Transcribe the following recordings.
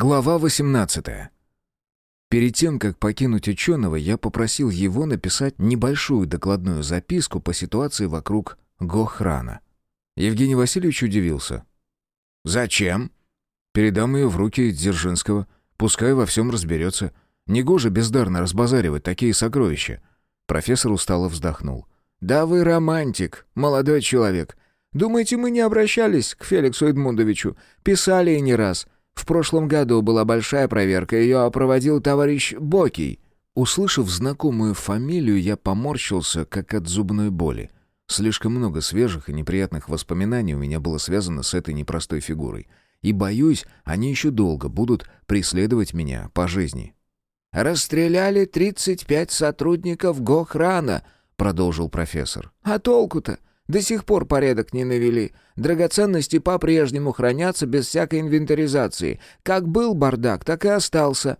Глава 18. Перед тем, как покинуть ученого, я попросил его написать небольшую докладную записку по ситуации вокруг Гохрана. Евгений Васильевич удивился. «Зачем?» «Передам ее в руки Дзержинского. Пускай во всем разберется. Негоже бездарно разбазаривать такие сокровища». Профессор устало вздохнул. «Да вы романтик, молодой человек. Думаете, мы не обращались к Феликсу Эдмундовичу? Писали и не раз. В прошлом году была большая проверка, ее проводил товарищ Бокий». Услышав знакомую фамилию, я поморщился, как от зубной боли. Слишком много свежих и неприятных воспоминаний у меня было связано с этой непростой фигурой. И, боюсь, они еще долго будут преследовать меня по жизни. «Расстреляли 35 сотрудников Гохрана», — продолжил профессор. «А толку-то? До сих пор порядок не навели. Драгоценности по-прежнему хранятся без всякой инвентаризации. Как был бардак, так и остался».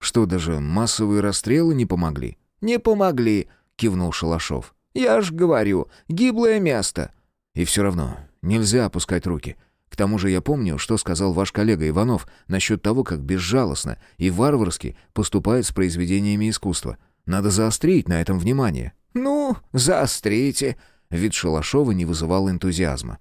«Что, даже массовые расстрелы не помогли?» «Не помогли», — кивнул Шалашов. «Я ж говорю, гиблое место». «И все равно, нельзя опускать руки. К тому же я помню, что сказал ваш коллега Иванов насчет того, как безжалостно и варварски поступает с произведениями искусства. Надо заострить на этом внимание». «Ну, заострите», Вид Шалашова не вызывал энтузиазма.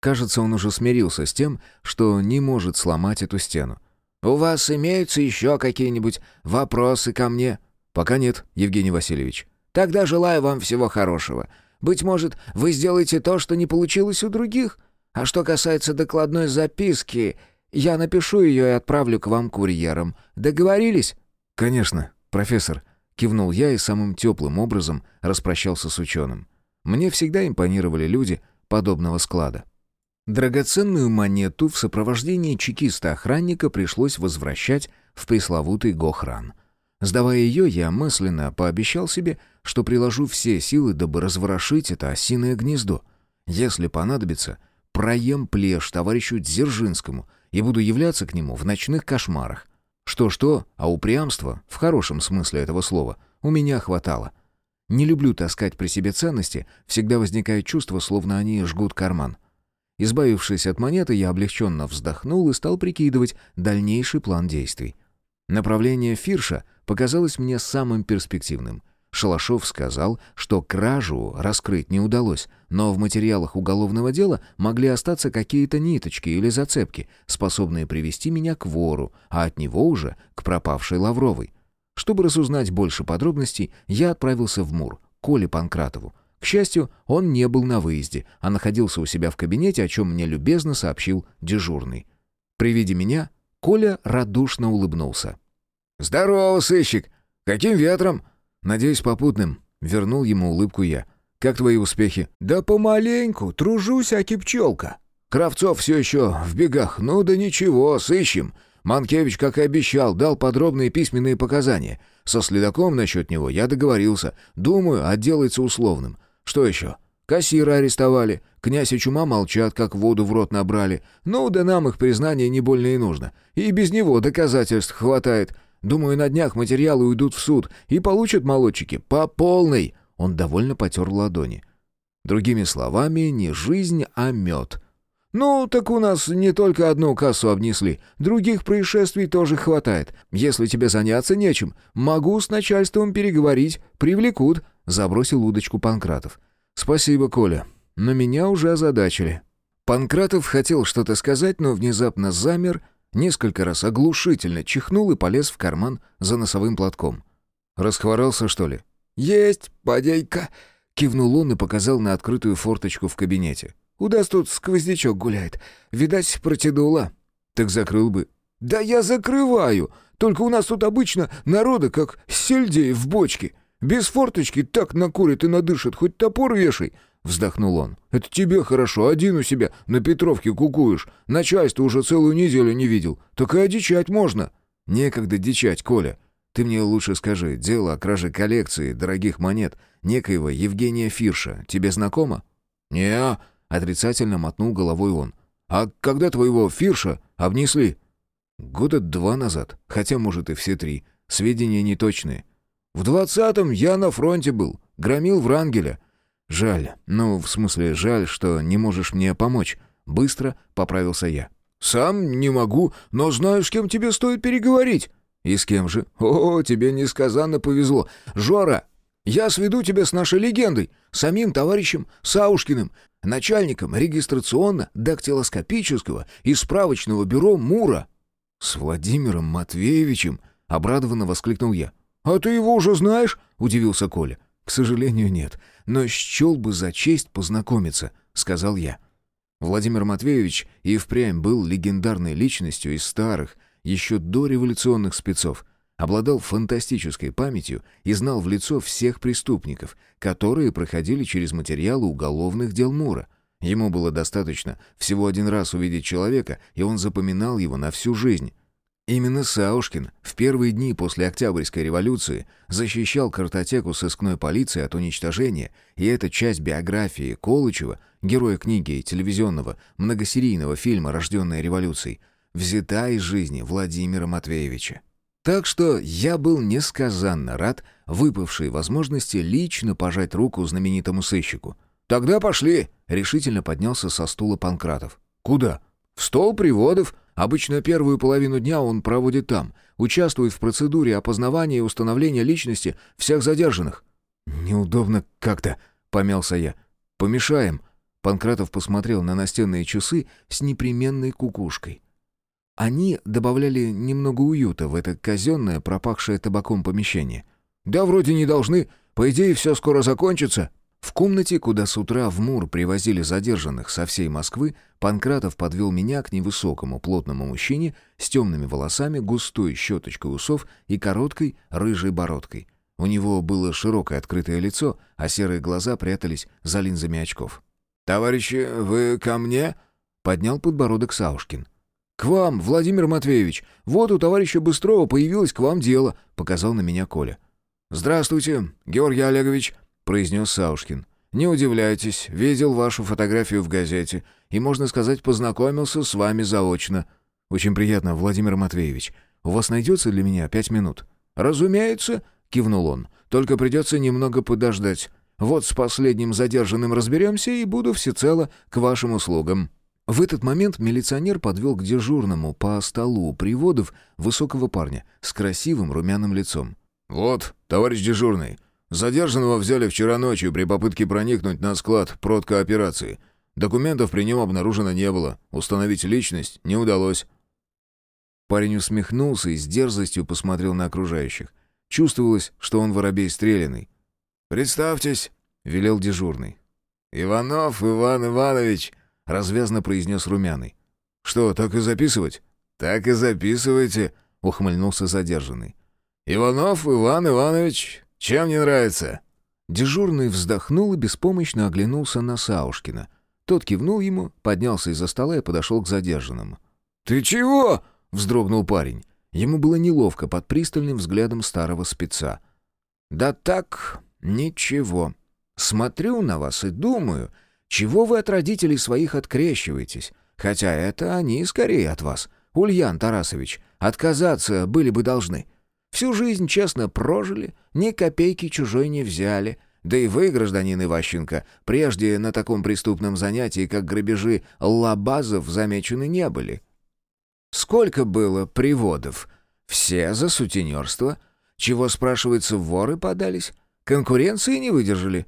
Кажется, он уже смирился с тем, что не может сломать эту стену. «У вас имеются еще какие-нибудь вопросы ко мне?» «Пока нет, Евгений Васильевич». «Тогда желаю вам всего хорошего. Быть может, вы сделаете то, что не получилось у других? А что касается докладной записки, я напишу ее и отправлю к вам курьером. Договорились?» «Конечно, профессор», — кивнул я и самым теплым образом распрощался с ученым. Мне всегда импонировали люди подобного склада. Драгоценную монету в сопровождении чекиста-охранника пришлось возвращать в пресловутый Гохран. Сдавая ее, я мысленно пообещал себе, что приложу все силы, дабы разворошить это осиное гнездо. Если понадобится, проем плешь товарищу Дзержинскому и буду являться к нему в ночных кошмарах. Что-что, а упрямства, в хорошем смысле этого слова, у меня хватало. Не люблю таскать при себе ценности, всегда возникает чувство, словно они жгут карман. Избавившись от монеты, я облегченно вздохнул и стал прикидывать дальнейший план действий. Направление Фирша показалось мне самым перспективным. Шалашов сказал, что кражу раскрыть не удалось, но в материалах уголовного дела могли остаться какие-то ниточки или зацепки, способные привести меня к вору, а от него уже к пропавшей Лавровой. Чтобы разузнать больше подробностей, я отправился в МУР, Коле Панкратову. К счастью, он не был на выезде, а находился у себя в кабинете, о чем мне любезно сообщил дежурный. При виде меня Коля радушно улыбнулся. «Здорово, сыщик! Каким ветром?» «Надеюсь, попутным», — вернул ему улыбку я. «Как твои успехи?» «Да помаленьку, тружусь, аки пчелка. Кравцов все еще в бегах, ну да ничего, сыщем. Манкевич, как и обещал, дал подробные письменные показания. Со следаком насчет него я договорился. Думаю, отделается условным. Что еще? Кассира арестовали. Князь и Чума молчат, как воду в рот набрали. Ну, да нам их признание не больно и нужно. И без него доказательств хватает. Думаю, на днях материалы уйдут в суд и получат молодчики по полной. Он довольно потер ладони. Другими словами, не жизнь, а мед. «Ну, так у нас не только одну кассу обнесли. Других происшествий тоже хватает. Если тебе заняться нечем, могу с начальством переговорить. Привлекут», — забросил удочку Панкратов. «Спасибо, Коля. Но меня уже озадачили». Панкратов хотел что-то сказать, но внезапно замер, несколько раз оглушительно чихнул и полез в карман за носовым платком. «Расхворался, что ли?» «Есть, подейка!» — кивнул он и показал на открытую форточку в кабинете. У нас тут сквознячок гуляет. Видать, протянуло». «Так закрыл бы». «Да я закрываю. Только у нас тут обычно народа, как сельдей в бочке. Без форточки так накурит и надышит, хоть топор вешай». Вздохнул он. «Это тебе хорошо, один у себя на Петровке кукуешь. Начальство уже целую неделю не видел. Так и одичать можно». «Некогда дичать, Коля. Ты мне лучше скажи, дело о краже коллекции дорогих монет некоего Евгения Фирша тебе знакомо?» «Не, Отрицательно мотнул головой он. «А когда твоего Фирша обнесли?» «Года два назад, хотя, может, и все три. Сведения неточные». «В двадцатом я на фронте был, громил Врангеля». «Жаль. Ну, в смысле, жаль, что не можешь мне помочь». Быстро поправился я. «Сам не могу, но знаю, с кем тебе стоит переговорить». «И с кем же?» «О, тебе несказанно повезло. Жора, я сведу тебя с нашей легендой, самим товарищем Саушкиным, начальником регистрационно-дактилоскопического и справочного бюро МУРа». «С Владимиром Матвеевичем?» — обрадованно воскликнул я. «А ты его уже знаешь?» — удивился Коля. «К сожалению, нет, но счел бы за честь познакомиться», — сказал я. Владимир Матвеевич и впрямь был легендарной личностью из старых, еще до революционных спецов, обладал фантастической памятью и знал в лицо всех преступников, которые проходили через материалы уголовных дел Мура. Ему было достаточно всего один раз увидеть человека, и он запоминал его на всю жизнь. Именно Саушкин в первые дни после Октябрьской революции защищал картотеку сыскной полиции от уничтожения, и эта часть биографии Колычева, героя книги и телевизионного многосерийного фильма «Рожденная революцией», взята из жизни Владимира Матвеевича. Так что я был несказанно рад выпавшей возможности лично пожать руку знаменитому сыщику. «Тогда пошли!» — решительно поднялся со стула Панкратов. «Куда?» «В стол приводов. Обычно первую половину дня он проводит там. Участвует в процедуре опознавания и установления личности всех задержанных». «Неудобно как-то», — помялся я. «Помешаем». Панкратов посмотрел на настенные часы с непременной кукушкой. Они добавляли немного уюта в это казенное, пропахшее табаком помещение. «Да вроде не должны. По идее, все скоро закончится». В комнате, куда с утра в Мур привозили задержанных со всей Москвы, Панкратов подвел меня к невысокому плотному мужчине с темными волосами, густой щеточкой усов и короткой рыжей бородкой. У него было широкое открытое лицо, а серые глаза прятались за линзами очков. «Товарищи, вы ко мне?» — поднял подбородок Саушкин. «К вам, Владимир Матвеевич. Вот у товарища Быстрова появилось к вам дело», — показал на меня Коля. «Здравствуйте, Георгий Олегович», — произнес Саушкин. «Не удивляйтесь, видел вашу фотографию в газете и, можно сказать, познакомился с вами заочно». «Очень приятно, Владимир Матвеевич. У вас найдется для меня пять минут?» «Разумеется», — кивнул он. «Только придется немного подождать. Вот с последним задержанным разберемся и буду всецело к вашим услугам». В этот момент милиционер подвел к дежурному по столу приводов высокого парня с красивым румяным лицом. «Вот, товарищ дежурный, задержанного взяли вчера ночью при попытке проникнуть на склад продкооперации. Документов при нем обнаружено не было, установить личность не удалось». Парень усмехнулся и с дерзостью посмотрел на окружающих. Чувствовалось, что он воробей стреляный. «Представьтесь», — велел дежурный. «Иванов Иван Иванович», развязно произнес Румяный. «Что, так и записывать?» «Так и записывайте», — ухмыльнулся задержанный. «Иванов Иван Иванович, чем не нравится?» Дежурный вздохнул и беспомощно оглянулся на Саушкина. Тот кивнул ему, поднялся из-за стола и подошел к задержанному. «Ты чего?» — вздрогнул парень. Ему было неловко под пристальным взглядом старого спеца. «Да так, ничего. Смотрю на вас и думаю, чего вы от родителей своих открещиваетесь? Хотя это они скорее от вас. Ульян Тарасович, отказаться были бы должны. Всю жизнь честно прожили, ни копейки чужой не взяли. Да и вы, гражданин Иващенко, прежде на таком преступном занятии, как грабежи лабазов, замечены не были. Сколько было приводов? Все за сутенерство. Чего, спрашивается, воры подались? Конкуренции не выдержали?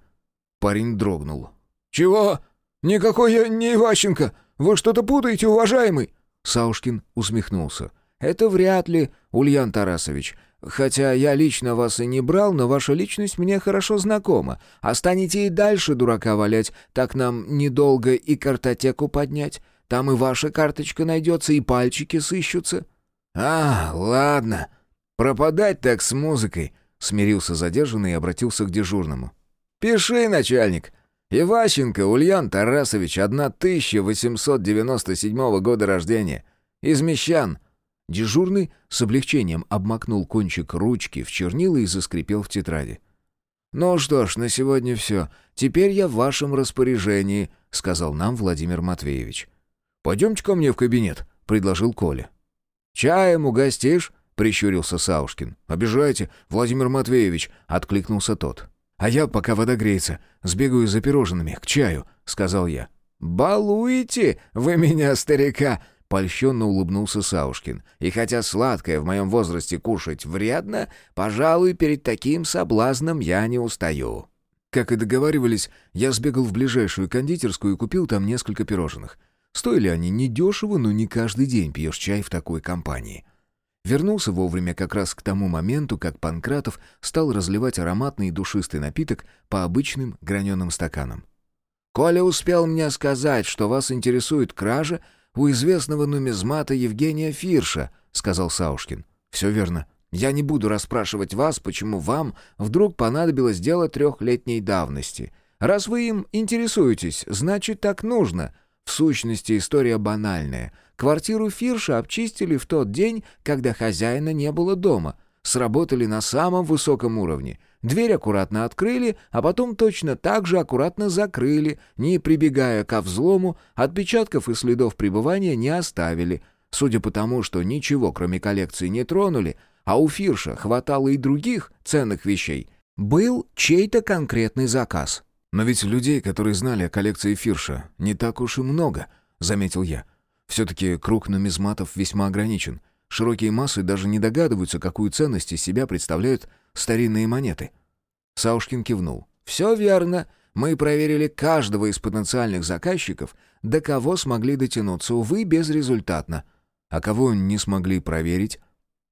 Парень дрогнул. «Чего? Никакой я не Иващенко! Вы что-то путаете, уважаемый!» Саушкин усмехнулся. «Это вряд ли, Ульян Тарасович. Хотя я лично вас и не брал, но ваша личность мне хорошо знакома. Останете и дальше дурака валять, так нам недолго и картотеку поднять. Там и ваша карточка найдется, и пальчики сыщутся». «А, ладно. Пропадать так с музыкой», — смирился задержанный и обратился к дежурному. «Пиши, начальник. Иващенко Ульян Тарасович, 1897 года рождения. Из Мещан». Дежурный с облегчением обмакнул кончик ручки в чернила и заскрипел в тетради. «Ну что ж, на сегодня все. Теперь я в вашем распоряжении», — сказал нам Владимир Матвеевич. «Пойдемте ко мне в кабинет», — предложил Коля. «Чаем угостишь?» — прищурился Саушкин. «Обижайте, Владимир Матвеевич», — откликнулся тот. «А я, пока вода греется, сбегаю за пирожными, к чаю», — сказал я. «Балуете вы меня, старика!» — Польщенно улыбнулся Саушкин. «И хотя сладкое в моем возрасте кушать вредно, пожалуй, перед таким соблазном я не устаю». Как и договаривались, я сбегал в ближайшую кондитерскую и купил там несколько пирожных. Стоили они недешево, но не каждый день пьешь чай в такой компании. Вернулся вовремя как раз к тому моменту, как Панкратов стал разливать ароматный и душистый напиток по обычным граненым стаканам. «Коля успел мне сказать, что вас интересует кража у известного нумизмата Евгения Фирша», — сказал Саушкин. «Все верно. Я не буду расспрашивать вас, почему вам вдруг понадобилось дело трехлетней давности. Раз вы им интересуетесь, значит, так нужно. В сущности, история банальная. Квартиру Фирша обчистили в тот день, когда хозяина не было дома. Сработали на самом высоком уровне. Дверь аккуратно открыли, а потом точно так же аккуратно закрыли, не прибегая ко взлому, отпечатков и следов пребывания не оставили. Судя по тому, что ничего кроме коллекции не тронули, а у Фирша хватало и других ценных вещей, был чей-то конкретный заказ. «Но ведь людей, которые знали о коллекции Фирша, не так уж и много», — заметил я. «Все-таки круг нумизматов весьма ограничен. Широкие массы даже не догадываются, какую ценность из себя представляют старинные монеты». Саушкин кивнул. «Все верно. Мы проверили каждого из потенциальных заказчиков, до кого смогли дотянуться, увы, безрезультатно. А кого не смогли проверить?»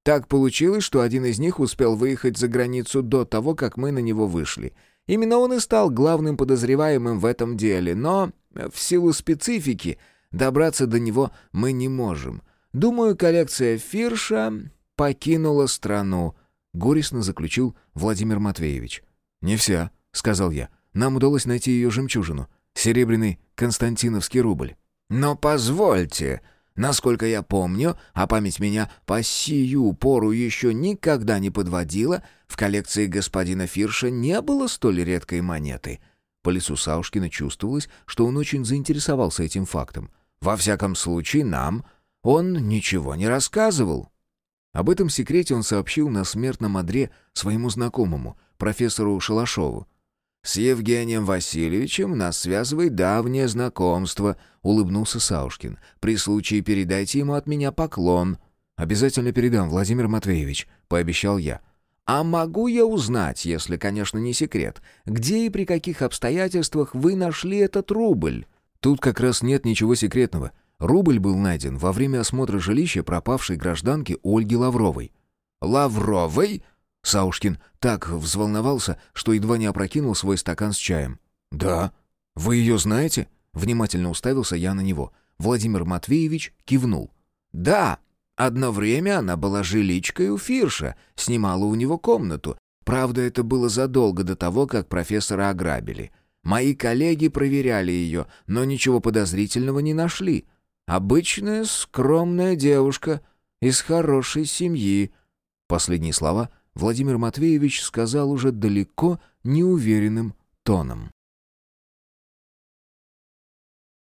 Так получилось, что один из них успел выехать за границу до того, как мы на него вышли. Именно он и стал главным подозреваемым в этом деле, но в силу специфики добраться до него мы не можем. Думаю, коллекция Фирша покинула страну, горестно заключил Владимир Матвеевич. «Не вся», — сказал я. «Нам удалось найти ее жемчужину. Серебряный константиновский рубль». «Но позвольте», Насколько я помню, а память меня по сию пору еще никогда не подводила, в коллекции господина Фирша не было столь редкой монеты. По лицу Саушкина чувствовалось, что он очень заинтересовался этим фактом. Во всяком случае, нам он ничего не рассказывал. Об этом секрете он сообщил на смертном одре своему знакомому, профессору Шалашову. «С Евгением Васильевичем нас связывает давнее знакомство», — улыбнулся Саушкин. «При случае передайте ему от меня поклон». «Обязательно передам, Владимир Матвеевич», — пообещал я. «А могу я узнать, если, конечно, не секрет, где и при каких обстоятельствах вы нашли этот рубль?» «Тут как раз нет ничего секретного. Рубль был найден во время осмотра жилища пропавшей гражданки Ольги Лавровой». «Лавровой?» Саушкин так взволновался, что едва не опрокинул свой стакан с чаем. «Да. Вы ее знаете?» Внимательно уставился я на него. Владимир Матвеевич кивнул. «Да. Одно время она была жиличкой у Фирша, снимала у него комнату. Правда, это было задолго до того, как профессора ограбили. Мои коллеги проверяли ее, но ничего подозрительного не нашли. Обычная скромная девушка из хорошей семьи». Последние слова — Владимир Матвеевич сказал уже далеко неуверенным тоном.